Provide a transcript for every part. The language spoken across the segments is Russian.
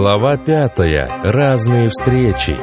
Глава пятая. Разные встречи.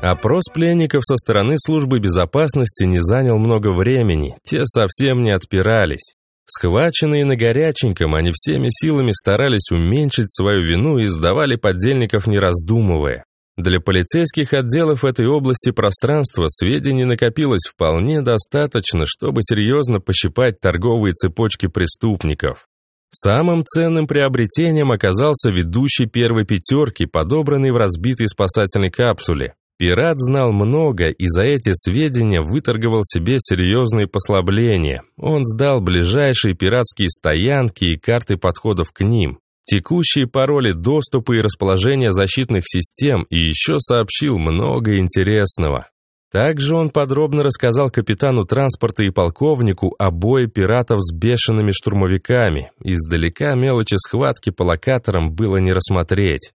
Опрос пленников со стороны службы безопасности не занял много времени, те совсем не отпирались. Схваченные на горяченьком, они всеми силами старались уменьшить свою вину и сдавали поддельников не раздумывая. Для полицейских отделов этой области пространства сведений накопилось вполне достаточно, чтобы серьезно пощипать торговые цепочки преступников. Самым ценным приобретением оказался ведущий первой пятерки, подобранный в разбитой спасательной капсуле. Пират знал много и за эти сведения выторговал себе серьезные послабления. Он сдал ближайшие пиратские стоянки и карты подходов к ним текущие пароли доступа и расположения защитных систем и еще сообщил много интересного. Также он подробно рассказал капитану транспорта и полковнику о бое пиратов с бешеными штурмовиками. Издалека мелочи схватки по локаторам было не рассмотреть.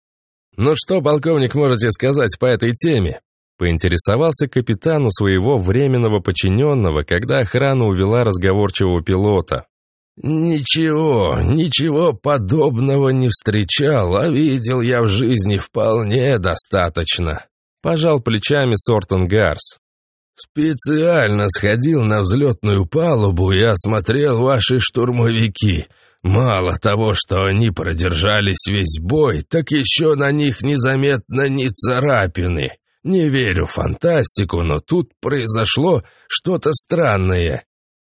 «Ну что, полковник, можете сказать по этой теме?» Поинтересовался капитану своего временного подчиненного, когда охрана увела разговорчивого пилота. «Ничего, ничего подобного не встречал, а видел я в жизни вполне достаточно», — пожал плечами Сортон Гарс. «Специально сходил на взлетную палубу и осмотрел ваши штурмовики. Мало того, что они продержались весь бой, так еще на них незаметно ни царапины. Не верю в фантастику, но тут произошло что-то странное.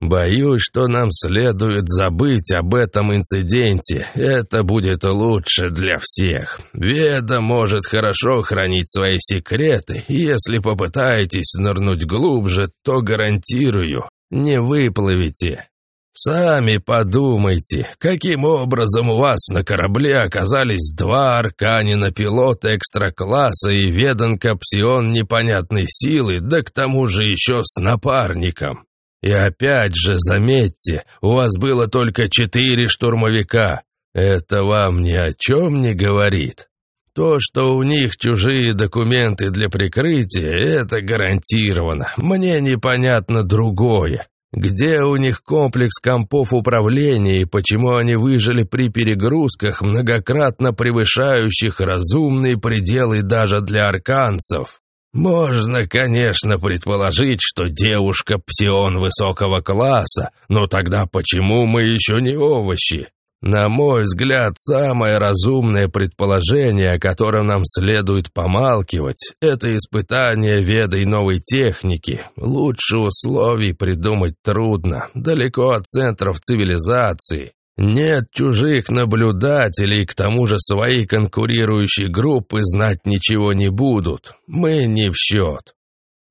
Боюсь, что нам следует забыть об этом инциденте. Это будет лучше для всех. Веда может хорошо хранить свои секреты, если попытаетесь нырнуть глубже, то гарантирую, не выплывете. Сами подумайте, каким образом у вас на корабле оказались два арканина пилота экстра-класса и веданка псион непонятной силы, да к тому же еще с напарником. И опять же, заметьте, у вас было только четыре штурмовика. Это вам ни о чем не говорит. То, что у них чужие документы для прикрытия, это гарантированно. Мне непонятно другое. Где у них комплекс компов управления и почему они выжили при перегрузках, многократно превышающих разумные пределы даже для арканцев? Можно, конечно, предположить, что девушка псион высокого класса, но тогда почему мы еще не овощи? На мой взгляд, самое разумное предположение, о котором нам следует помалкивать, это испытание ведой новой техники. Лучше условий придумать трудно, далеко от центров цивилизации. Нет чужих наблюдателей, к тому же свои конкурирующие группы знать ничего не будут. Мы не в счет.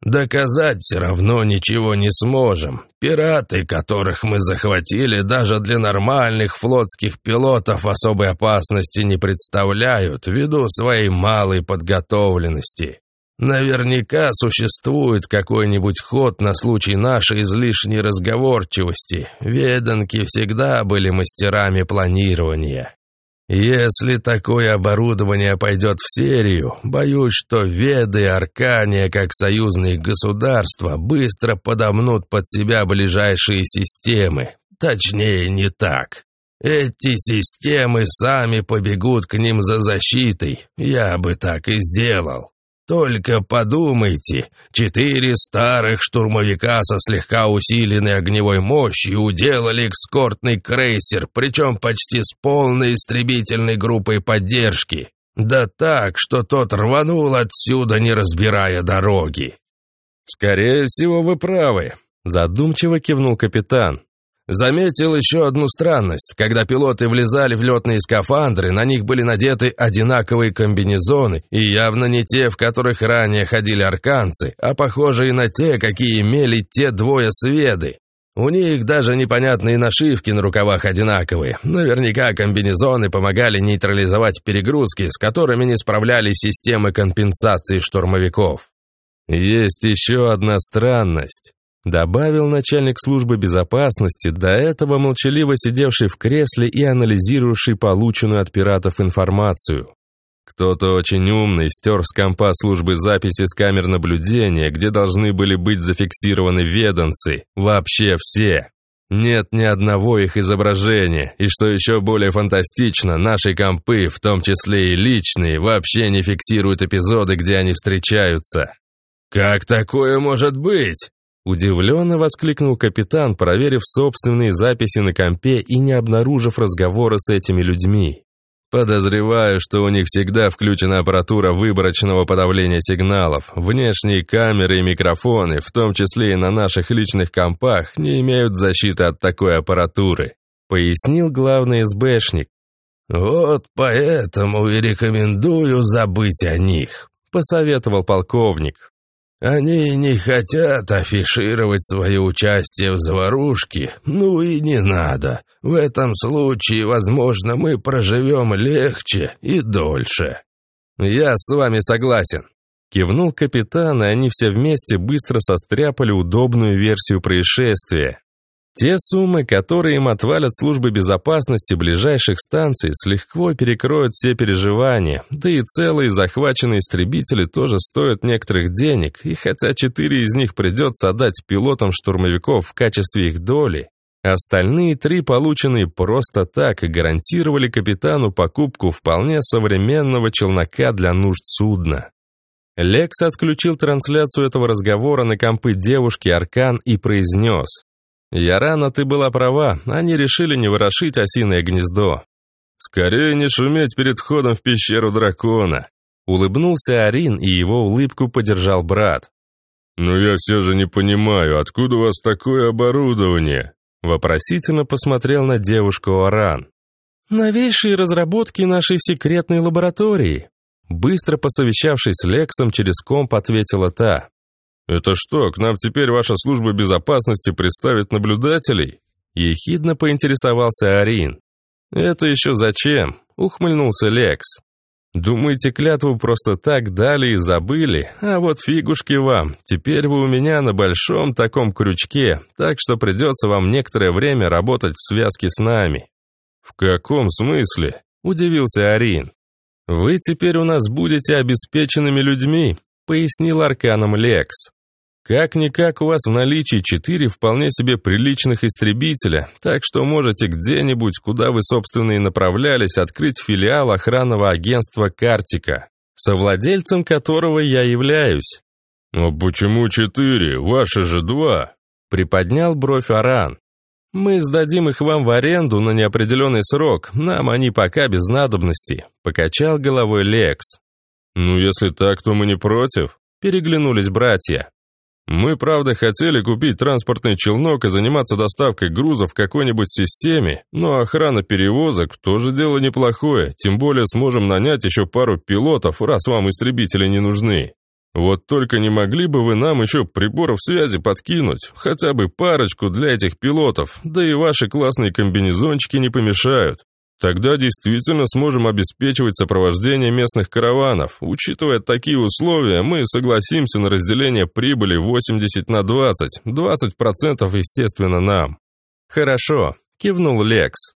Доказать все равно ничего не сможем. Пираты, которых мы захватили, даже для нормальных флотских пилотов особой опасности не представляют, ввиду своей малой подготовленности. Наверняка существует какой-нибудь ход на случай нашей излишней разговорчивости. Веданки всегда были мастерами планирования. Если такое оборудование пойдет в серию, боюсь, что Веды и Аркания, как союзные государства, быстро подомнут под себя ближайшие системы. Точнее, не так. Эти системы сами побегут к ним за защитой. Я бы так и сделал. Только подумайте, четыре старых штурмовика со слегка усиленной огневой мощью уделали экскортный крейсер, причем почти с полной истребительной группой поддержки. Да так, что тот рванул отсюда, не разбирая дороги. «Скорее всего, вы правы», — задумчиво кивнул капитан. Заметил еще одну странность. Когда пилоты влезали в летные скафандры, на них были надеты одинаковые комбинезоны, и явно не те, в которых ранее ходили арканцы, а похожие на те, какие имели те двое сведы. У них даже непонятные нашивки на рукавах одинаковые. Наверняка комбинезоны помогали нейтрализовать перегрузки, с которыми не справлялись системы компенсации штурмовиков. Есть еще одна странность. Добавил начальник службы безопасности, до этого молчаливо сидевший в кресле и анализирующий полученную от пиратов информацию. Кто-то очень умный стер с компа службы записи с камер наблюдения, где должны были быть зафиксированы веданцы. Вообще все. Нет ни одного их изображения, и что еще более фантастично, наши компы, в том числе и личные, вообще не фиксируют эпизоды, где они встречаются. Как такое может быть? Удивленно воскликнул капитан, проверив собственные записи на компе и не обнаружив разговора с этими людьми. Подозреваю, что у них всегда включена аппаратура выборочного подавления сигналов. Внешние камеры и микрофоны, в том числе и на наших личных компах, не имеют защиты от такой аппаратуры», — пояснил главный СБшник. «Вот поэтому и рекомендую забыть о них», — посоветовал полковник. Они не хотят афишировать свое участие в заварушке, ну и не надо. В этом случае, возможно, мы проживем легче и дольше». «Я с вами согласен», — кивнул капитан, и они все вместе быстро состряпали удобную версию происшествия. Те суммы, которые им отвалят службы безопасности ближайших станций, слегка перекроют все переживания, да и целые захваченные истребители тоже стоят некоторых денег, и хотя четыре из них придется отдать пилотам штурмовиков в качестве их доли, остальные три, полученные просто так, гарантировали капитану покупку вполне современного челнока для нужд судна. Лекс отключил трансляцию этого разговора на компы девушки Аркан и произнес «Ярана, ты была права, они решили не ворошить осиное гнездо. Скорее не шуметь перед входом в пещеру дракона». Улыбнулся Арин, и его улыбку поддержал брат. «Но я все же не понимаю, откуда у вас такое оборудование?» Вопросительно посмотрел на девушку Аран. «Новейшие разработки нашей секретной лаборатории», Быстро посовещавшись с Лексом, через комп ответила та. «Это что, к нам теперь ваша служба безопасности приставит наблюдателей?» Ехидно поинтересовался Арин. «Это еще зачем?» — ухмыльнулся Лекс. «Думаете, клятву просто так дали и забыли? А вот фигушки вам, теперь вы у меня на большом таком крючке, так что придется вам некоторое время работать в связке с нами». «В каком смысле?» — удивился Арин. «Вы теперь у нас будете обеспеченными людьми, пояснил арканом Лекс. Как-никак у вас в наличии четыре вполне себе приличных истребителя, так что можете где-нибудь, куда вы, собственно, и направлялись, открыть филиал охранного агентства «Картика», совладельцем которого я являюсь. «Но почему четыре? Ваши же два!» — приподнял бровь Аран. «Мы сдадим их вам в аренду на неопределенный срок, нам они пока без надобности», — покачал головой Лекс. «Ну, если так, то мы не против», — переглянулись братья. «Мы, правда, хотели купить транспортный челнок и заниматься доставкой грузов в какой-нибудь системе, но охрана перевозок тоже дело неплохое, тем более сможем нанять еще пару пилотов, раз вам истребители не нужны. Вот только не могли бы вы нам еще приборов связи подкинуть, хотя бы парочку для этих пилотов, да и ваши классные комбинезончики не помешают. Тогда действительно сможем обеспечивать сопровождение местных караванов. Учитывая такие условия, мы согласимся на разделение прибыли 80 на 20. 20% естественно нам. Хорошо, кивнул Лекс.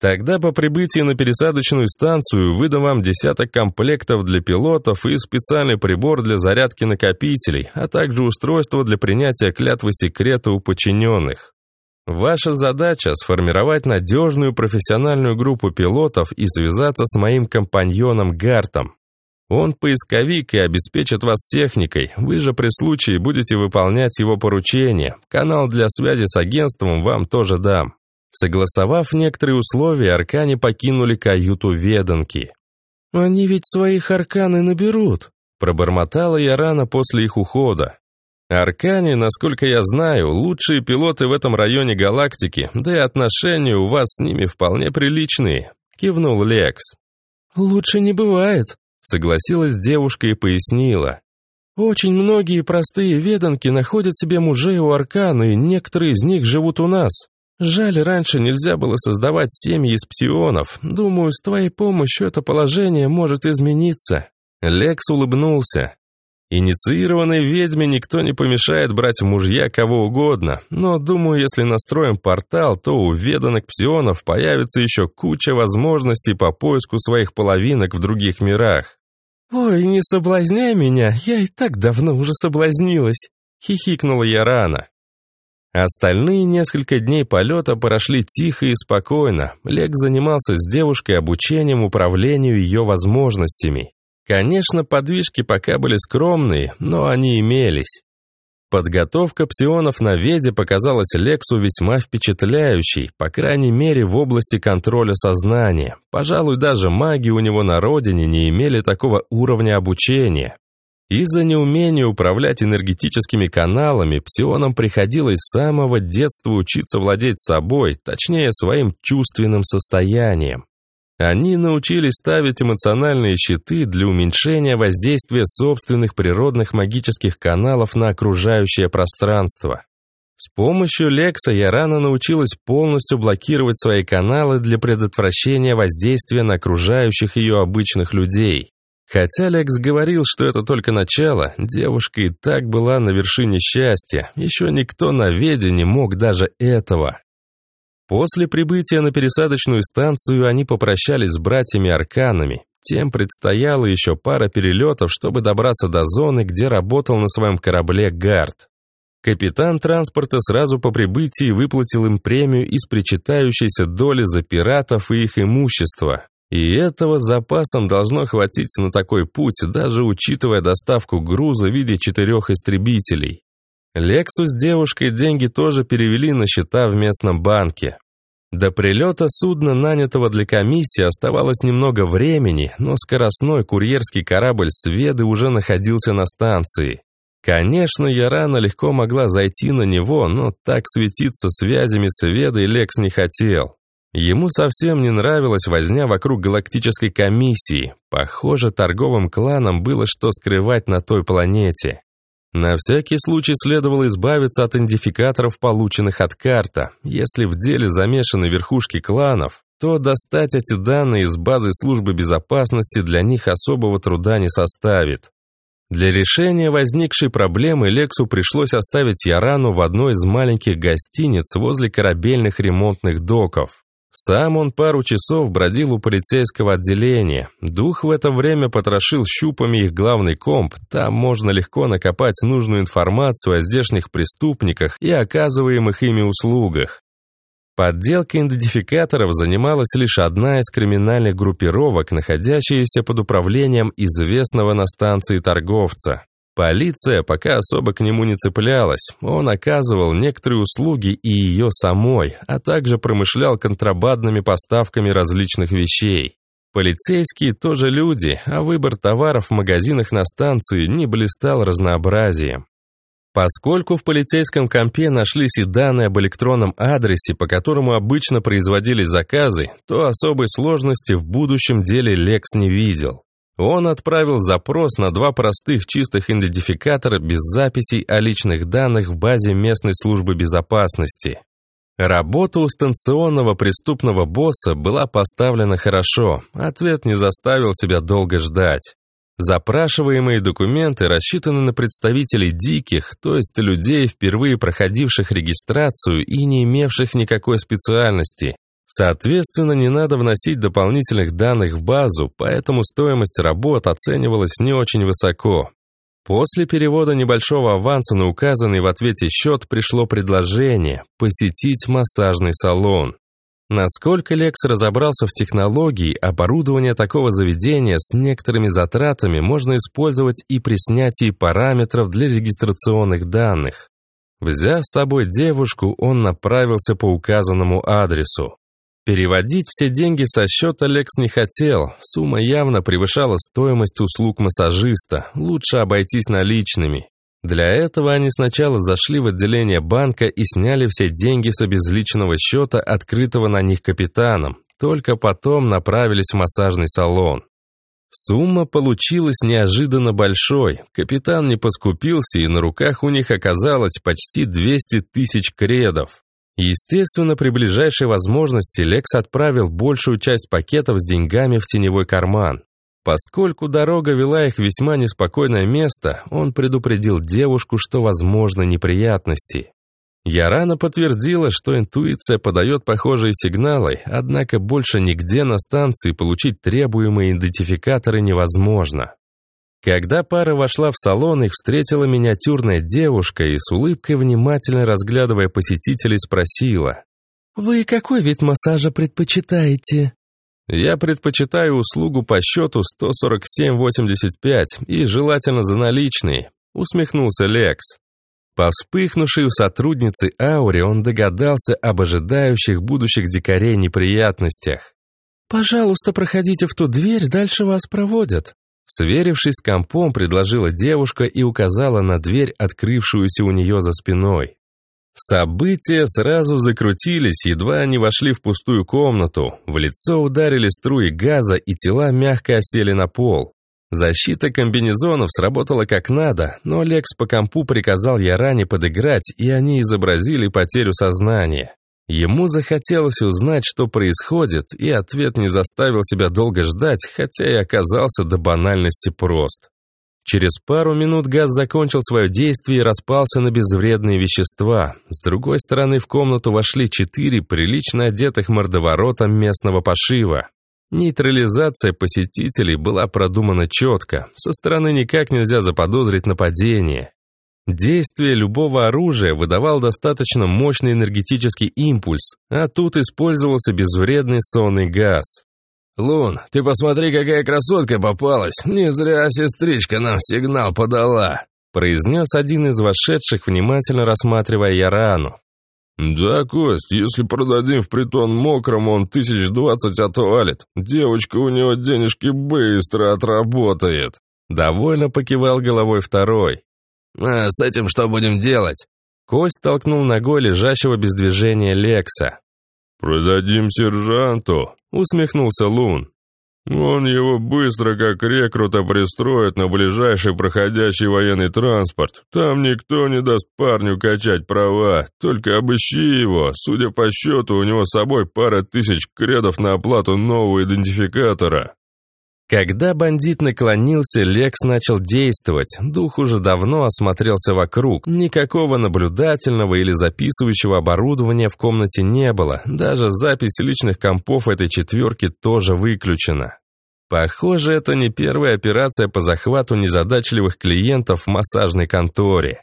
Тогда по прибытии на пересадочную станцию выдам вам десяток комплектов для пилотов и специальный прибор для зарядки накопителей, а также устройство для принятия клятвы секрета у подчиненных. Ваша задача – сформировать надежную профессиональную группу пилотов и связаться с моим компаньоном Гартом. Он поисковик и обеспечит вас техникой, вы же при случае будете выполнять его поручения. Канал для связи с агентством вам тоже дам. Согласовав некоторые условия, аркане покинули каюту веданки. «Они ведь своих арканы наберут», – пробормотала я рано после их ухода. Аркане, насколько я знаю, лучшие пилоты в этом районе галактики, да и отношения у вас с ними вполне приличные», — кивнул Лекс. «Лучше не бывает», — согласилась девушка и пояснила. «Очень многие простые веданки находят себе мужей у Аркана, и некоторые из них живут у нас. Жаль, раньше нельзя было создавать семьи из псионов. Думаю, с твоей помощью это положение может измениться». Лекс улыбнулся. Инициированной ведьме никто не помешает брать в мужья кого угодно, но, думаю, если настроим портал, то у веданок псионов появится еще куча возможностей по поиску своих половинок в других мирах. «Ой, не соблазняй меня, я и так давно уже соблазнилась», — хихикнула я рано. Остальные несколько дней полета прошли тихо и спокойно. Лек занимался с девушкой обучением управлению ее возможностями. Конечно, подвижки пока были скромные, но они имелись. Подготовка псионов на Веде показалась Лексу весьма впечатляющей, по крайней мере в области контроля сознания. Пожалуй, даже маги у него на родине не имели такого уровня обучения. Из-за неумения управлять энергетическими каналами псионам приходилось с самого детства учиться владеть собой, точнее своим чувственным состоянием. Они научились ставить эмоциональные щиты для уменьшения воздействия собственных природных магических каналов на окружающее пространство. С помощью Лекса я рано научилась полностью блокировать свои каналы для предотвращения воздействия на окружающих ее обычных людей. Хотя Лекс говорил, что это только начало, девушка и так была на вершине счастья, еще никто на Веде не мог даже этого. После прибытия на пересадочную станцию они попрощались с братьями-арканами. Тем предстояло еще пара перелетов, чтобы добраться до зоны, где работал на своем корабле Гард. Капитан транспорта сразу по прибытии выплатил им премию из причитающейся доли за пиратов и их имущество. И этого запасом должно хватить на такой путь, даже учитывая доставку груза в виде четырех истребителей. Лексу с девушкой деньги тоже перевели на счета в местном банке. До прилета судна, нанятого для комиссии, оставалось немного времени, но скоростной курьерский корабль «Сведы» уже находился на станции. Конечно, я рано легко могла зайти на него, но так светиться связями Сведы Лекс не хотел. Ему совсем не нравилась возня вокруг галактической комиссии. Похоже, торговым кланам было что скрывать на той планете. На всякий случай следовало избавиться от идентификаторов, полученных от карта. Если в деле замешаны верхушки кланов, то достать эти данные из базы службы безопасности для них особого труда не составит. Для решения возникшей проблемы Лексу пришлось оставить Ярану в одной из маленьких гостиниц возле корабельных ремонтных доков. Сам он пару часов бродил у полицейского отделения. Дух в это время потрошил щупами их главный комп. Там можно легко накопать нужную информацию о здешних преступниках и оказываемых ими услугах. Подделкой идентификаторов занималась лишь одна из криминальных группировок, находящаяся под управлением известного на станции торговца. Полиция пока особо к нему не цеплялась. Он оказывал некоторые услуги и ее самой, а также промышлял контрабандными поставками различных вещей. Полицейские тоже люди, а выбор товаров в магазинах на станции не блистал разнообразием. Поскольку в полицейском компе нашлись и данные об электронном адресе, по которому обычно производились заказы, то особой сложности в будущем деле Лекс не видел. Он отправил запрос на два простых чистых идентификатора без записей о личных данных в базе местной службы безопасности. Работа у станционного преступного босса была поставлена хорошо, ответ не заставил себя долго ждать. Запрашиваемые документы рассчитаны на представителей диких, то есть людей, впервые проходивших регистрацию и не имевших никакой специальности. Соответственно, не надо вносить дополнительных данных в базу, поэтому стоимость работ оценивалась не очень высоко. После перевода небольшого аванса на указанный в ответе счет пришло предложение посетить массажный салон. Насколько Лекс разобрался в технологии, оборудование такого заведения с некоторыми затратами можно использовать и при снятии параметров для регистрационных данных. Взяв с собой девушку, он направился по указанному адресу. Переводить все деньги со счета Лекс не хотел. Сумма явно превышала стоимость услуг массажиста. Лучше обойтись наличными. Для этого они сначала зашли в отделение банка и сняли все деньги с обезличенного счета, открытого на них капитаном. Только потом направились в массажный салон. Сумма получилась неожиданно большой. Капитан не поскупился, и на руках у них оказалось почти 200 тысяч кредов. Естественно, при ближайшей возможности Лекс отправил большую часть пакетов с деньгами в теневой карман. Поскольку дорога вела их в весьма неспокойное место, он предупредил девушку, что возможны неприятности. Ярана подтвердила, что интуиция подает похожие сигналы, однако больше нигде на станции получить требуемые идентификаторы невозможно. Когда пара вошла в салон, их встретила миниатюрная девушка и с улыбкой, внимательно разглядывая посетителей, спросила. «Вы какой вид массажа предпочитаете?» «Я предпочитаю услугу по счету 147,85 и желательно за наличные», усмехнулся Лекс. По вспыхнувшей у сотрудницы ауре он догадался об ожидающих будущих дикарей неприятностях. «Пожалуйста, проходите в ту дверь, дальше вас проводят». Сверившись с компом, предложила девушка и указала на дверь, открывшуюся у нее за спиной. События сразу закрутились, едва они вошли в пустую комнату. В лицо ударили струи газа, и тела мягко осели на пол. Защита комбинезонов сработала как надо, но Лекс по компу приказал Яране подыграть, и они изобразили потерю сознания. Ему захотелось узнать, что происходит, и ответ не заставил себя долго ждать, хотя и оказался до банальности прост. Через пару минут газ закончил свое действие и распался на безвредные вещества. С другой стороны в комнату вошли четыре прилично одетых мордоворота местного пошива. Нейтрализация посетителей была продумана четко, со стороны никак нельзя заподозрить нападение. Действие любого оружия выдавал достаточно мощный энергетический импульс, а тут использовался безвредный сонный газ. «Лун, ты посмотри, какая красотка попалась! Не зря сестричка нам сигнал подала!» произнес один из вошедших, внимательно рассматривая Ярану. «Да, Кость, если продадим в притон мокрому, он тысяч двадцать отвалит. Девочка у него денежки быстро отработает». Довольно покивал головой второй. «А с этим что будем делать?» Кость толкнул ногой лежащего без движения Лекса. «Продадим сержанту», — усмехнулся Лун. Он его быстро, как рекрута, пристроит на ближайший проходящий военный транспорт. Там никто не даст парню качать права. Только обыщи его. Судя по счету, у него с собой пара тысяч кредов на оплату нового идентификатора. Когда бандит наклонился, Лекс начал действовать. Дух уже давно осмотрелся вокруг. Никакого наблюдательного или записывающего оборудования в комнате не было. Даже запись личных компов этой четверки тоже выключена. Похоже, это не первая операция по захвату незадачливых клиентов в массажной конторе.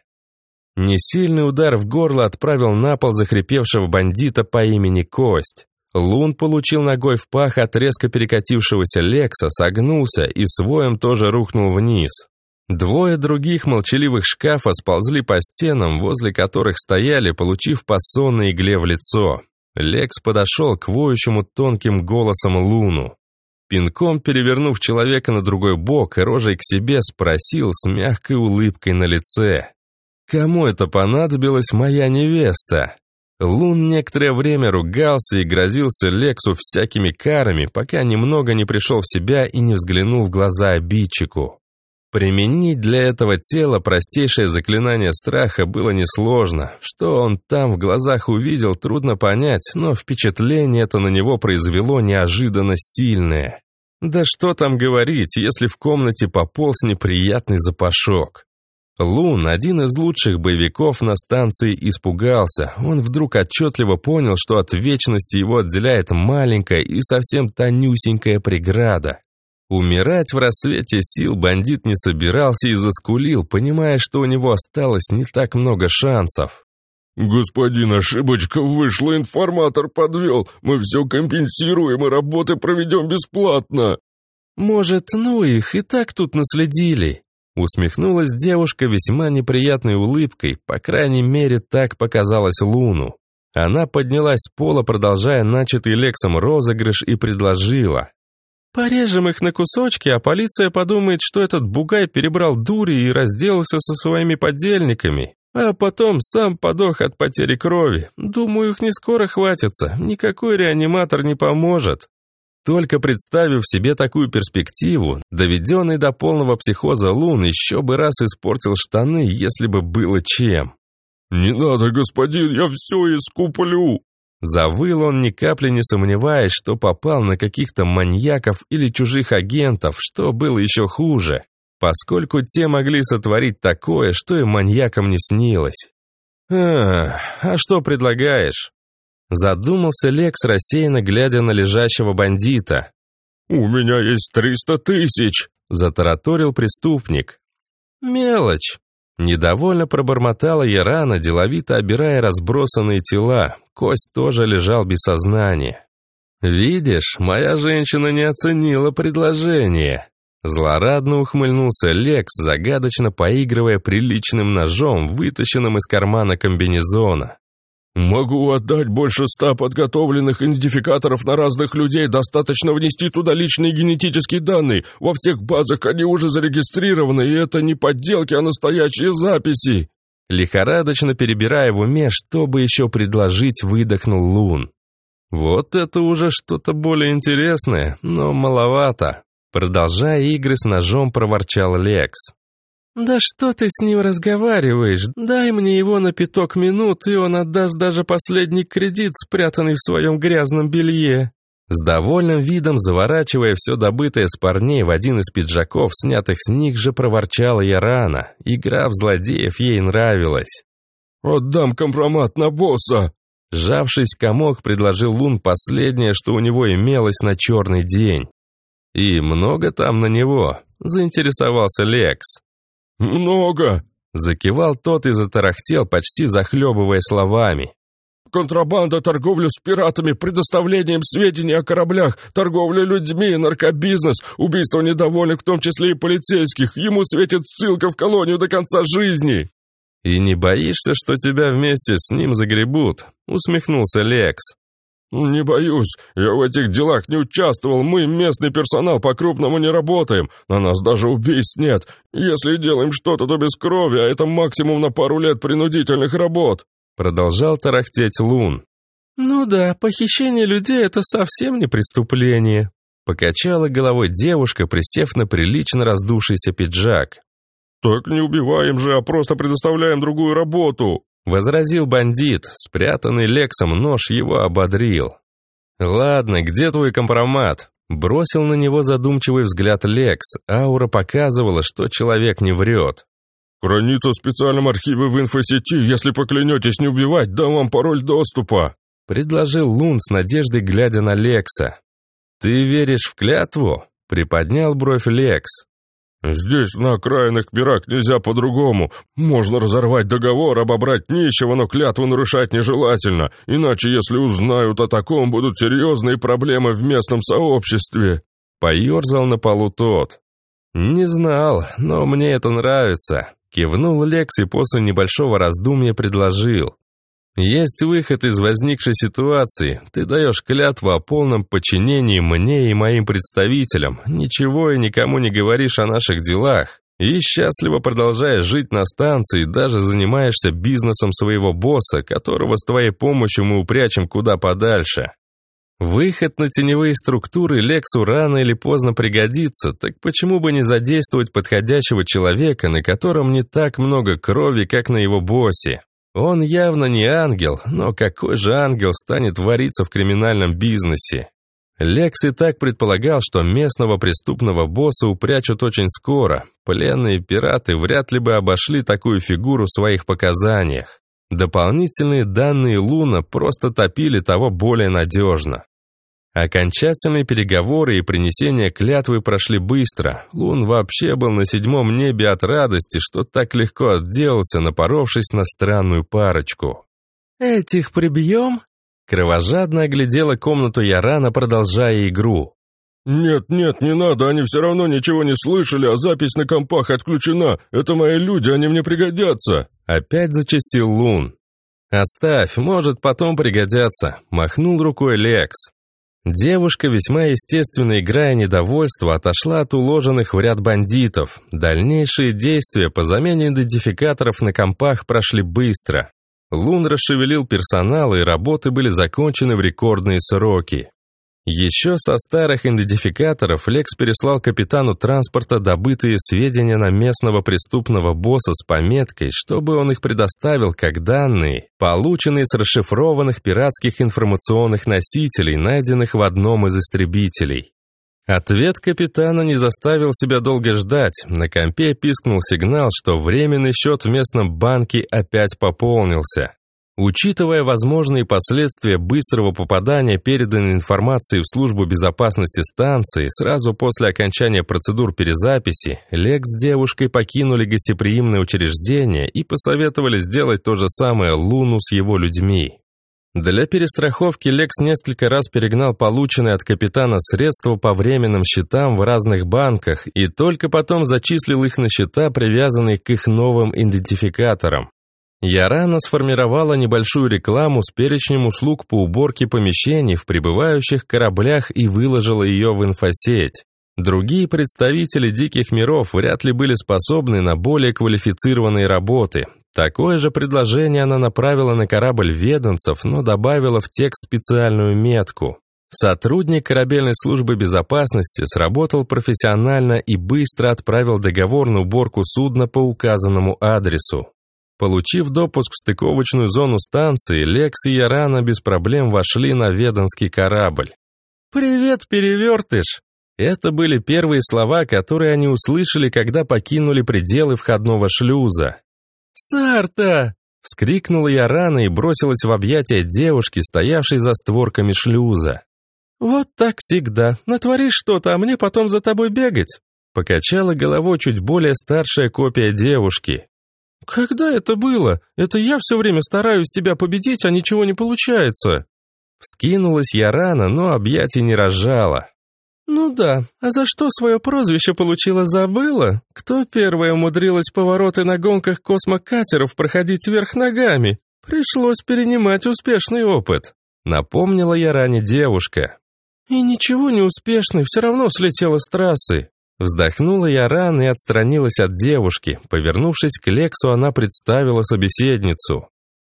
Несильный удар в горло отправил на пол захрипевшего бандита по имени Кость. Лун получил ногой в пах от резко перекатившегося Лекса, согнулся и своем тоже рухнул вниз. Двое других молчаливых шкафа сползли по стенам, возле которых стояли, получив по сонной игле в лицо. Лекс подошел к воющему тонким голосом Луну. Пинком перевернув человека на другой бок рожей к себе спросил с мягкой улыбкой на лице. «Кому это понадобилась моя невеста?» Лун некоторое время ругался и грозился Лексу всякими карами, пока немного не пришел в себя и не взглянул в глаза обидчику. Применить для этого тела простейшее заклинание страха было несложно. Что он там в глазах увидел, трудно понять, но впечатление это на него произвело неожиданно сильное. Да что там говорить, если в комнате пополз неприятный запашок. Лун, один из лучших боевиков на станции, испугался. Он вдруг отчетливо понял, что от вечности его отделяет маленькая и совсем тонюсенькая преграда. Умирать в рассвете сил бандит не собирался и заскулил, понимая, что у него осталось не так много шансов. «Господин, ошибочка вышла, информатор подвел. Мы все компенсируем и работы проведем бесплатно». «Может, ну их и так тут наследили?» Усмехнулась девушка весьма неприятной улыбкой, по крайней мере, так показалось Луну. Она поднялась с пола, продолжая начатый Лексом розыгрыш, и предложила. «Порежем их на кусочки, а полиция подумает, что этот бугай перебрал дури и разделался со своими подельниками. А потом сам подох от потери крови. Думаю, их не скоро хватится, никакой реаниматор не поможет». Только представив себе такую перспективу, доведенный до полного психоза Лун еще бы раз испортил штаны, если бы было чем. «Не надо, господин, я все искуплю!» Завыл он, ни капли не сомневаясь, что попал на каких-то маньяков или чужих агентов, что было еще хуже, поскольку те могли сотворить такое, что и маньякам не снилось. «А, а что предлагаешь?» Задумался Лекс, рассеянно глядя на лежащего бандита. «У меня есть триста тысяч!» — затараторил преступник. «Мелочь!» Недовольно пробормотала Ярана, деловито обирая разбросанные тела. Кость тоже лежал без сознания. «Видишь, моя женщина не оценила предложение». Злорадно ухмыльнулся Лекс, загадочно поигрывая приличным ножом, вытащенным из кармана комбинезона. «Могу отдать больше ста подготовленных идентификаторов на разных людей. Достаточно внести туда личные генетические данные. Во всех базах они уже зарегистрированы, и это не подделки, а настоящие записи». Лихорадочно перебирая в уме, чтобы еще предложить, выдохнул Лун. «Вот это уже что-то более интересное, но маловато». Продолжая игры с ножом, проворчал Лекс. «Да что ты с ним разговариваешь? Дай мне его на пяток минут, и он отдаст даже последний кредит, спрятанный в своем грязном белье». С довольным видом, заворачивая все добытое с парней в один из пиджаков, снятых с них же, проворчала Ярана. Игра в злодеев ей нравилась. «Отдам компромат на босса!» Сжавшись комок, предложил Лун последнее, что у него имелось на черный день. «И много там на него?» – заинтересовался Лекс. «Много!» – закивал тот и затарахтел, почти захлебывая словами. «Контрабанда, торговля с пиратами, предоставлением сведений о кораблях, торговля людьми, наркобизнес, убийство недовольных, в том числе и полицейских. Ему светит ссылка в колонию до конца жизни!» «И не боишься, что тебя вместе с ним загребут?» – усмехнулся Лекс. «Не боюсь. Я в этих делах не участвовал. Мы, местный персонал, по-крупному не работаем. На нас даже убийств нет. Если делаем что-то, то без крови, а это максимум на пару лет принудительных работ». Продолжал тарахтеть Лун. «Ну да, похищение людей – это совсем не преступление», – покачала головой девушка, присев на прилично раздувшийся пиджак. «Так не убиваем же, а просто предоставляем другую работу», Возразил бандит, спрятанный Лексом нож его ободрил. «Ладно, где твой компромат?» Бросил на него задумчивый взгляд Лекс. Аура показывала, что человек не врет. «Хранится в специальном архиве в инфосети. Если поклянетесь не убивать, дам вам пароль доступа», предложил Лун с надеждой, глядя на Лекса. «Ты веришь в клятву?» приподнял бровь Лекс. «Здесь, на окраинах мирах, нельзя по-другому. Можно разорвать договор, обобрать нищего, но клятву нарушать нежелательно. Иначе, если узнают о таком, будут серьезные проблемы в местном сообществе». Поерзал на полу тот. «Не знал, но мне это нравится», — кивнул Лекс и после небольшого раздумья предложил. Есть выход из возникшей ситуации. Ты даешь клятву о полном подчинении мне и моим представителям, ничего и никому не говоришь о наших делах, и счастливо продолжаешь жить на станции, даже занимаешься бизнесом своего босса, которого с твоей помощью мы упрячем куда подальше. Выход на теневые структуры Лексу рано или поздно пригодится, так почему бы не задействовать подходящего человека, на котором не так много крови, как на его боссе? Он явно не ангел, но какой же ангел станет вариться в криминальном бизнесе? Лекс и так предполагал, что местного преступного босса упрячут очень скоро. Пленные пираты вряд ли бы обошли такую фигуру в своих показаниях. Дополнительные данные Луна просто топили того более надежно. Окончательные переговоры и принесение клятвы прошли быстро. Лун вообще был на седьмом небе от радости, что так легко отделался, напоровшись на странную парочку. «Этих прибьем?» Кровожадно оглядела комнату Ярана, продолжая игру. «Нет, нет, не надо, они все равно ничего не слышали, а запись на компах отключена. Это мои люди, они мне пригодятся!» Опять зачастил Лун. «Оставь, может, потом пригодятся», — махнул рукой Лекс. Девушка, весьма естественно играя недовольство, отошла от уложенных в ряд бандитов. Дальнейшие действия по замене идентификаторов на компах прошли быстро. Лун расшевелил персонал, и работы были закончены в рекордные сроки. Еще со старых идентификаторов Лекс переслал капитану транспорта добытые сведения на местного преступного босса с пометкой, чтобы он их предоставил как данные, полученные с расшифрованных пиратских информационных носителей, найденных в одном из истребителей. Ответ капитана не заставил себя долго ждать. На компе пискнул сигнал, что временный счет в местном банке опять пополнился. Учитывая возможные последствия быстрого попадания переданной информации в службу безопасности станции сразу после окончания процедур перезаписи, Лекс с девушкой покинули гостеприимное учреждение и посоветовали сделать то же самое Луну с его людьми. Для перестраховки Лекс несколько раз перегнал полученные от капитана средства по временным счетам в разных банках и только потом зачислил их на счета, привязанные к их новым идентификаторам. Я рано сформировала небольшую рекламу с перечнем услуг по уборке помещений в прибывающих кораблях и выложила ее в инфосеть. Другие представители диких миров вряд ли были способны на более квалифицированные работы. Такое же предложение она направила на корабль веданцев, но добавила в текст специальную метку. Сотрудник корабельной службы безопасности сработал профессионально и быстро отправил договор на уборку судна по указанному адресу. Получив допуск в стыковочную зону станции, Лекс и Ярана без проблем вошли на веданский корабль. «Привет, перевертыш!» Это были первые слова, которые они услышали, когда покинули пределы входного шлюза. «Сарта!» — вскрикнула Ярана и бросилась в объятия девушки, стоявшей за створками шлюза. «Вот так всегда. Натворишь что-то, а мне потом за тобой бегать!» Покачала головой чуть более старшая копия девушки. «Когда это было? Это я все время стараюсь тебя победить, а ничего не получается!» Вскинулась я рано, но объятий не разжала. «Ну да, а за что свое прозвище получила, забыла? Кто первая умудрилась повороты на гонках космокатеров проходить вверх ногами? Пришлось перенимать успешный опыт», — напомнила я ранее девушка. «И ничего не успешный, все равно слетела с трассы. Вздохнула я рано и отстранилась от девушки. Повернувшись к Лексу, она представила собеседницу.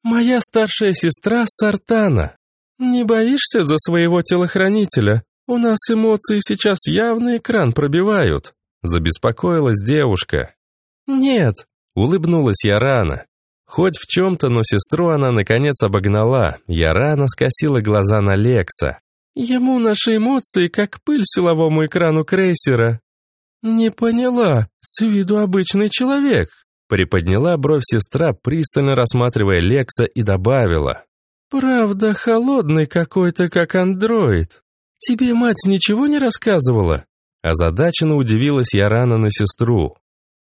«Моя старшая сестра Сартана. Не боишься за своего телохранителя? У нас эмоции сейчас явно экран пробивают», забеспокоилась девушка. «Нет», — улыбнулась я рано. Хоть в чем-то, но сестру она наконец обогнала. Я рано скосила глаза на Лекса. «Ему наши эмоции как пыль силовому экрану крейсера. «Не поняла, с виду обычный человек», — приподняла бровь сестра, пристально рассматривая Лекса и добавила. «Правда, холодный какой-то, как андроид. Тебе мать ничего не рассказывала?» Озадаченно удивилась я рано на сестру.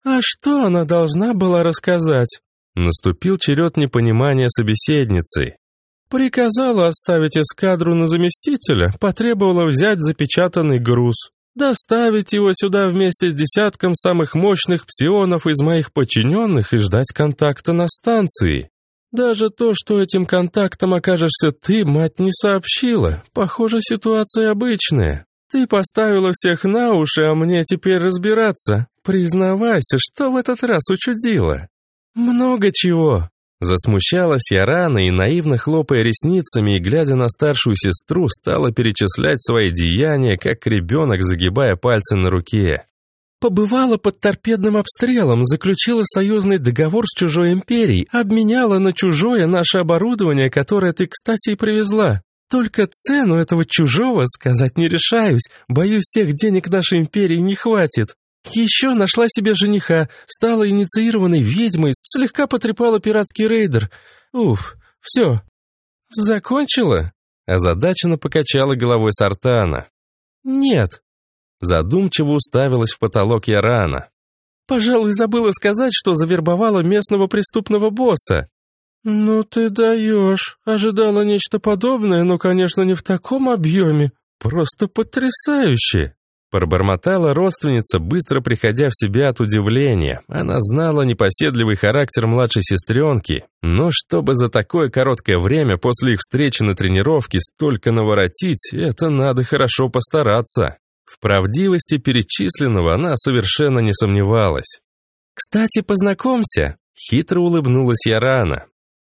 «А что она должна была рассказать?» Наступил черед непонимания собеседницы. Приказала оставить эскадру на заместителя, потребовала взять запечатанный груз. Доставить его сюда вместе с десятком самых мощных псионов из моих подчиненных и ждать контакта на станции. Даже то, что этим контактом окажешься ты, мать не сообщила. Похоже, ситуация обычная. Ты поставила всех на уши, а мне теперь разбираться. Признавайся, что в этот раз учудила? Много чего. Засмущалась я рано и, наивно хлопая ресницами и глядя на старшую сестру, стала перечислять свои деяния, как ребенок, загибая пальцы на руке. Побывала под торпедным обстрелом, заключила союзный договор с чужой империей, обменяла на чужое наше оборудование, которое ты, кстати, и привезла. Только цену этого чужого сказать не решаюсь, боюсь, всех денег нашей империи не хватит. Еще нашла себе жениха, стала инициированной ведьмой, слегка потрепала пиратский рейдер. Уф, все. Закончила? Озадаченно покачала головой Сартана. Нет. Задумчиво уставилась в потолок Ярана. Пожалуй, забыла сказать, что завербовала местного преступного босса. «Ну ты даешь. Ожидала нечто подобное, но, конечно, не в таком объеме. Просто потрясающе!» Пробормотала родственница, быстро приходя в себя от удивления. Она знала непоседливый характер младшей сестренки, но чтобы за такое короткое время после их встречи на тренировке столько наворотить, это надо хорошо постараться. В правдивости перечисленного она совершенно не сомневалась. «Кстати, познакомься», — хитро улыбнулась я рано.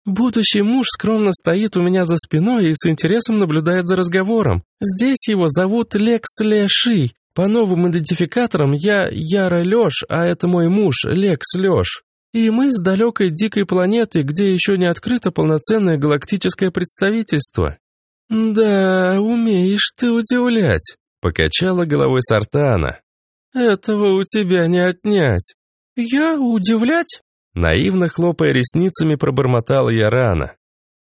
«Будущий муж скромно стоит у меня за спиной и с интересом наблюдает за разговором. Здесь его зовут Лекс Леши, по новым идентификаторам я Яра Лёш, а это мой муж Лекс Лёш. И мы с далекой дикой планеты, где еще не открыто полноценное галактическое представительство. Да, умеешь ты удивлять, покачала головой Сартана. Этого у тебя не отнять. Я удивлять? Наивно хлопая ресницами, пробормотала я рано.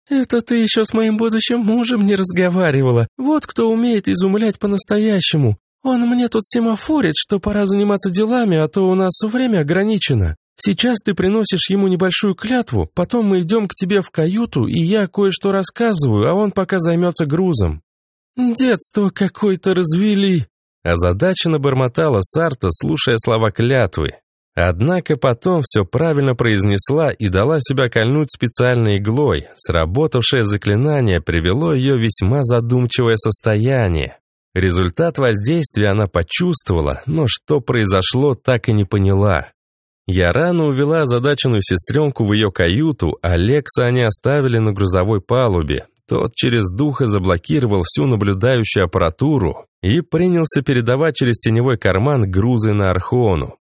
«Это ты еще с моим будущим мужем не разговаривала. Вот кто умеет изумлять по-настоящему. Он мне тут семафорит, что пора заниматься делами, а то у нас время ограничено. Сейчас ты приносишь ему небольшую клятву, потом мы идем к тебе в каюту, и я кое-что рассказываю, а он пока займется грузом». «Детство какое-то развели!» Озадаченно бормотала Сарта, слушая слова клятвы. Однако потом все правильно произнесла и дала себя кольнуть специальной иглой. Сработавшее заклинание привело ее в весьма задумчивое состояние. Результат воздействия она почувствовала, но что произошло, так и не поняла. Я рано увела озадаченную сестренку в ее каюту, а Лекса они оставили на грузовой палубе. Тот через духа заблокировал всю наблюдающую аппаратуру и принялся передавать через теневой карман грузы на Архону.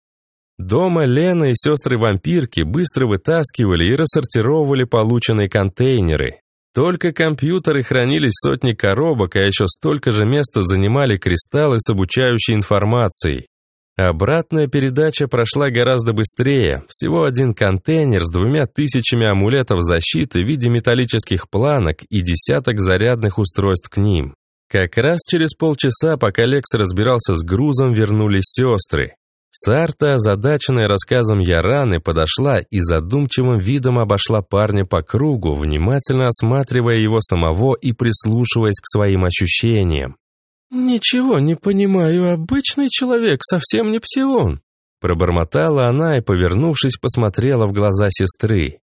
Дома Лена и сестры-вампирки быстро вытаскивали и рассортировывали полученные контейнеры. Только компьютеры хранились сотни коробок, а еще столько же места занимали кристаллы с обучающей информацией. Обратная передача прошла гораздо быстрее. Всего один контейнер с двумя тысячами амулетов защиты в виде металлических планок и десяток зарядных устройств к ним. Как раз через полчаса, пока Лекс разбирался с грузом, вернулись сестры. Сарта, озадаченная рассказом Яраны, подошла и задумчивым видом обошла парня по кругу, внимательно осматривая его самого и прислушиваясь к своим ощущениям. «Ничего не понимаю, обычный человек, совсем не псион», пробормотала она и, повернувшись, посмотрела в глаза сестры.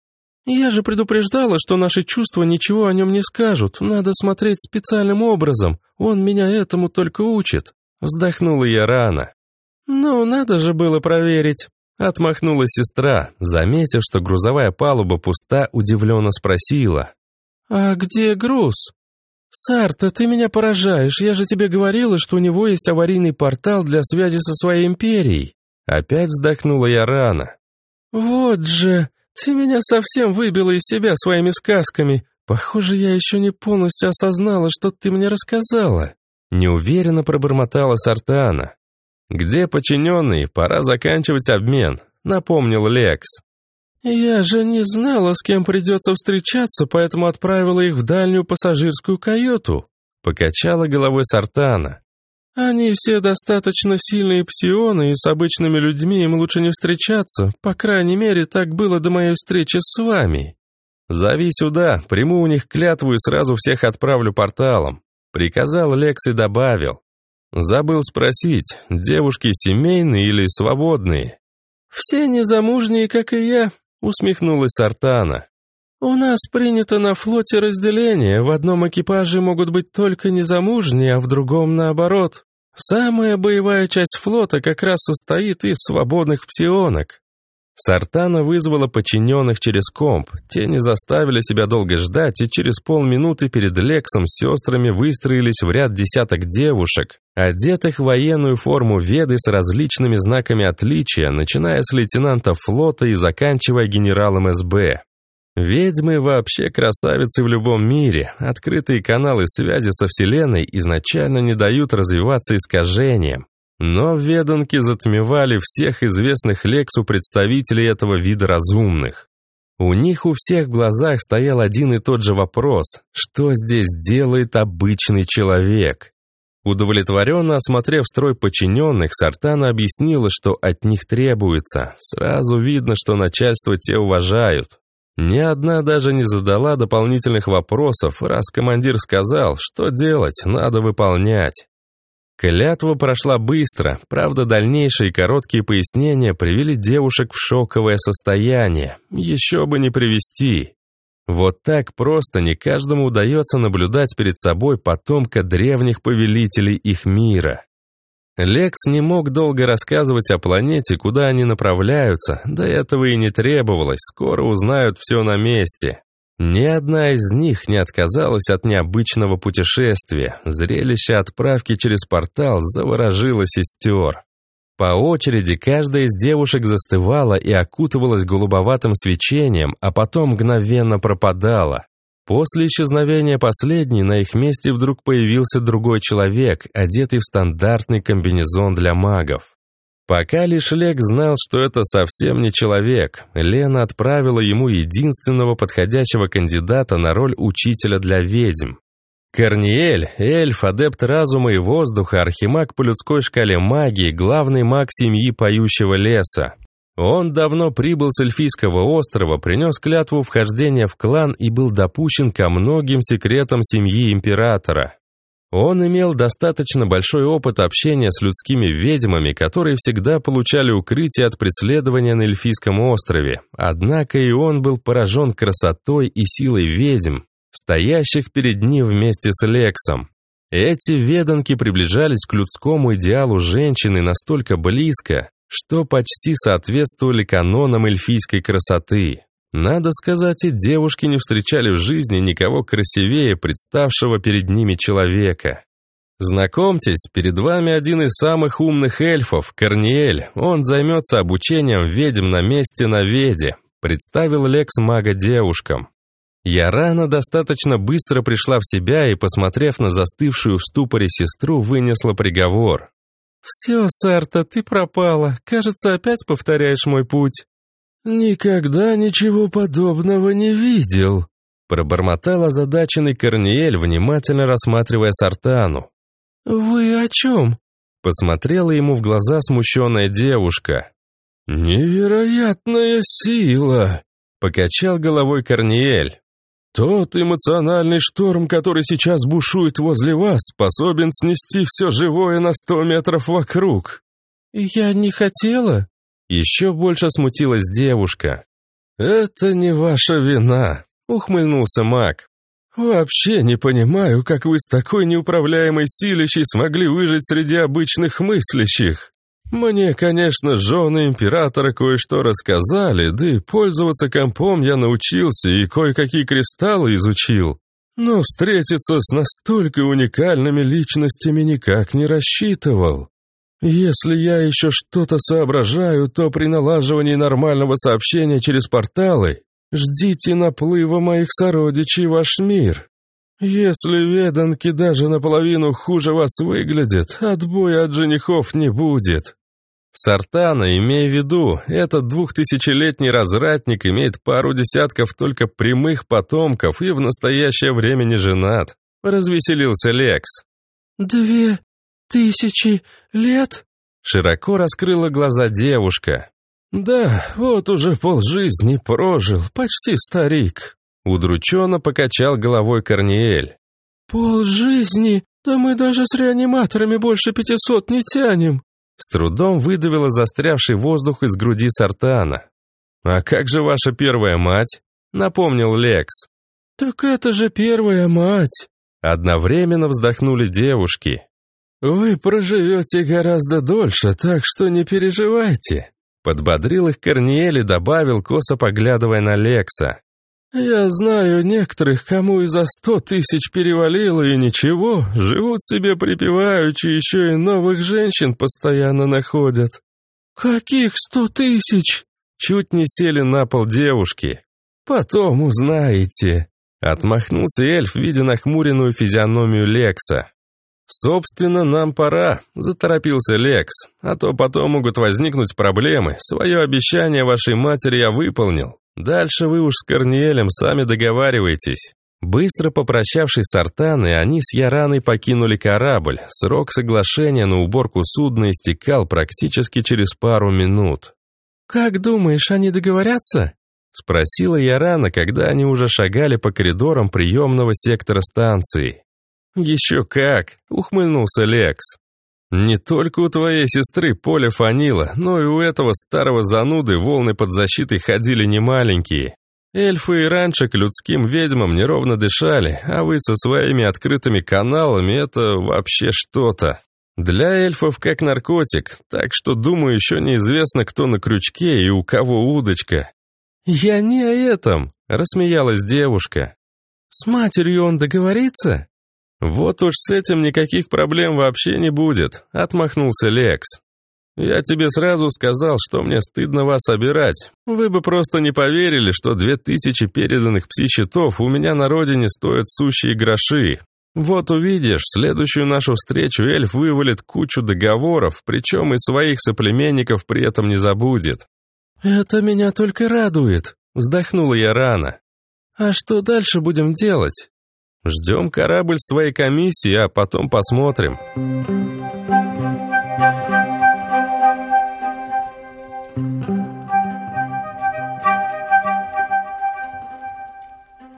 «Я же предупреждала, что наши чувства ничего о нем не скажут, надо смотреть специальным образом, он меня этому только учит», вздохнула я рано. «Ну, надо же было проверить», отмахнулась сестра, заметив, что грузовая палуба пуста, удивленно спросила. «А где груз?» «Сарта, ты меня поражаешь. Я же тебе говорила, что у него есть аварийный портал для связи со своей империей». Опять вздохнула я рано. «Вот же, ты меня совсем выбила из себя своими сказками. Похоже, я еще не полностью осознала, что ты мне рассказала». Неуверенно пробормотала Сартана. «Где подчиненный? Пора заканчивать обмен», — напомнил Лекс. «Я же не знала, с кем придется встречаться, поэтому отправила их в дальнюю пассажирскую каюту», — покачала головой Сартана. «Они все достаточно сильные псионы, и с обычными людьми им лучше не встречаться, по крайней мере, так было до моей встречи с вами». «Зови сюда, приму у них клятву и сразу всех отправлю порталом», — приказал Лекс и добавил. «Забыл спросить, девушки семейные или свободные?» «Все незамужние, как и я», усмехнулась Артана. «У нас принято на флоте разделение. В одном экипаже могут быть только незамужние, а в другом наоборот. Самая боевая часть флота как раз состоит из свободных псионок. Сартана вызвала подчиненных через комп. Те не заставили себя долго ждать, и через полминуты перед Лексом с сестрами выстроились в ряд десяток девушек, одетых в военную форму веды с различными знаками отличия, начиная с лейтенанта флота и заканчивая генералом СБ. Ведьмы вообще красавицы в любом мире. Открытые каналы связи со Вселенной изначально не дают развиваться искажениям. Но веданки затмевали всех известных Лексу представителей этого вида разумных. У них у всех в глазах стоял один и тот же вопрос – что здесь делает обычный человек? Удовлетворенно осмотрев строй подчиненных, Сартана объяснила, что от них требуется. Сразу видно, что начальство те уважают. Ни одна даже не задала дополнительных вопросов, раз командир сказал, что делать, надо выполнять. Клятва прошла быстро, правда дальнейшие короткие пояснения привели девушек в шоковое состояние. Еще бы не привести. Вот так просто не каждому удается наблюдать перед собой потомка древних повелителей их мира. Лекс не мог долго рассказывать о планете, куда они направляются, до этого и не требовалось, скоро узнают все на месте. Ни одна из них не отказалась от необычного путешествия. Зрелище отправки через портал заворожило сестер. По очереди каждая из девушек застывала и окутывалась голубоватым свечением, а потом мгновенно пропадала. После исчезновения последней на их месте вдруг появился другой человек, одетый в стандартный комбинезон для магов. Пока лишь Лек знал, что это совсем не человек, Лена отправила ему единственного подходящего кандидата на роль учителя для ведьм. Корниэль, эльф, адепт разума и воздуха, архимаг по людской шкале магии, главный маг семьи поющего леса. Он давно прибыл с эльфийского острова, принес клятву вхождения в клан и был допущен ко многим секретам семьи императора. Он имел достаточно большой опыт общения с людскими ведьмами, которые всегда получали укрытие от преследования на Эльфийском острове. Однако и он был поражен красотой и силой ведьм, стоящих перед ним вместе с Лексом. Эти веданки приближались к людскому идеалу женщины настолько близко, что почти соответствовали канонам эльфийской красоты. Надо сказать, и девушки не встречали в жизни никого красивее представшего перед ними человека. Знакомьтесь, перед вами один из самых умных эльфов, Корниэль. Он займется обучением ведьм на месте на Веде, представил Лекс мага девушкам. Я рано достаточно быстро пришла в себя и, посмотрев на застывшую в ступоре сестру, вынесла приговор. «Все, Сарта, ты пропала. Кажется, опять повторяешь мой путь». «Никогда ничего подобного не видел», — пробормотал озадаченный Корниель, внимательно рассматривая Сартану. «Вы о чем?» — посмотрела ему в глаза смущенная девушка. «Невероятная сила!» — покачал головой Корниель. «Тот эмоциональный шторм, который сейчас бушует возле вас, способен снести все живое на сто метров вокруг». «Я не хотела», еще больше смутилась девушка. «Это не ваша вина», — ухмыльнулся маг. «Вообще не понимаю, как вы с такой неуправляемой силищей смогли выжить среди обычных мыслящих. Мне, конечно, жены императора кое-что рассказали, да и пользоваться компом я научился и кое-какие кристаллы изучил. Но встретиться с настолько уникальными личностями никак не рассчитывал. Если я еще что-то соображаю, то при налаживании нормального сообщения через порталы ждите наплыва моих сородичей в ваш мир. Если веданки даже наполовину хуже вас выглядят, отбоя от женихов не будет. Сартана, имея в виду, этот двухтысячелетний развратник имеет пару десятков только прямых потомков и в настоящее время не женат. Развеселился Лекс. «Две «Тысячи лет?» Широко раскрыла глаза девушка. «Да, вот уже полжизни прожил, почти старик», — удрученно покачал головой Корниэль. «Полжизни? Да мы даже с реаниматорами больше пятисот не тянем!» С трудом выдавила застрявший воздух из груди Сартана. «А как же ваша первая мать?» — напомнил Лекс. «Так это же первая мать!» Одновременно вздохнули девушки. «Вы проживете гораздо дольше, так что не переживайте», Подбодрил их Корниэль и добавил, косо поглядывая на Лекса. «Я знаю некоторых, кому и за сто тысяч перевалило, и ничего, живут себе припеваючи, еще и новых женщин постоянно находят». «Каких сто тысяч?» Чуть не сели на пол девушки. «Потом узнаете», — отмахнулся эльф, видя нахмуренную физиономию Лекса. «Собственно, нам пора», — заторопился Лекс. «А то потом могут возникнуть проблемы. Свое обещание вашей матери я выполнил. Дальше вы уж с Корниелем сами договариваетесь». Быстро попрощавшись с Артаной, они с Яраной покинули корабль. Срок соглашения на уборку судна истекал практически через пару минут. «Как думаешь, они договорятся?» — спросила Ярана, когда они уже шагали по коридорам приемного сектора станции. «Еще как!» — ухмыльнулся Лекс. «Не только у твоей сестры поле фанило, но и у этого старого зануды волны под защитой ходили немаленькие. Эльфы и раньше к людским ведьмам неровно дышали, а вы со своими открытыми каналами — это вообще что-то. Для эльфов как наркотик, так что, думаю, еще неизвестно, кто на крючке и у кого удочка». «Я не о этом», — рассмеялась девушка. «С матерью он договорится?» «Вот уж с этим никаких проблем вообще не будет», — отмахнулся Лекс. «Я тебе сразу сказал, что мне стыдно вас обирать. Вы бы просто не поверили, что две тысячи переданных пси-щитов у меня на родине стоят сущие гроши. Вот увидишь, следующую нашу встречу эльф вывалит кучу договоров, причем и своих соплеменников при этом не забудет». «Это меня только радует», — вздохнула я рано. «А что дальше будем делать?» «Ждем корабль с твоей комиссии, а потом посмотрим».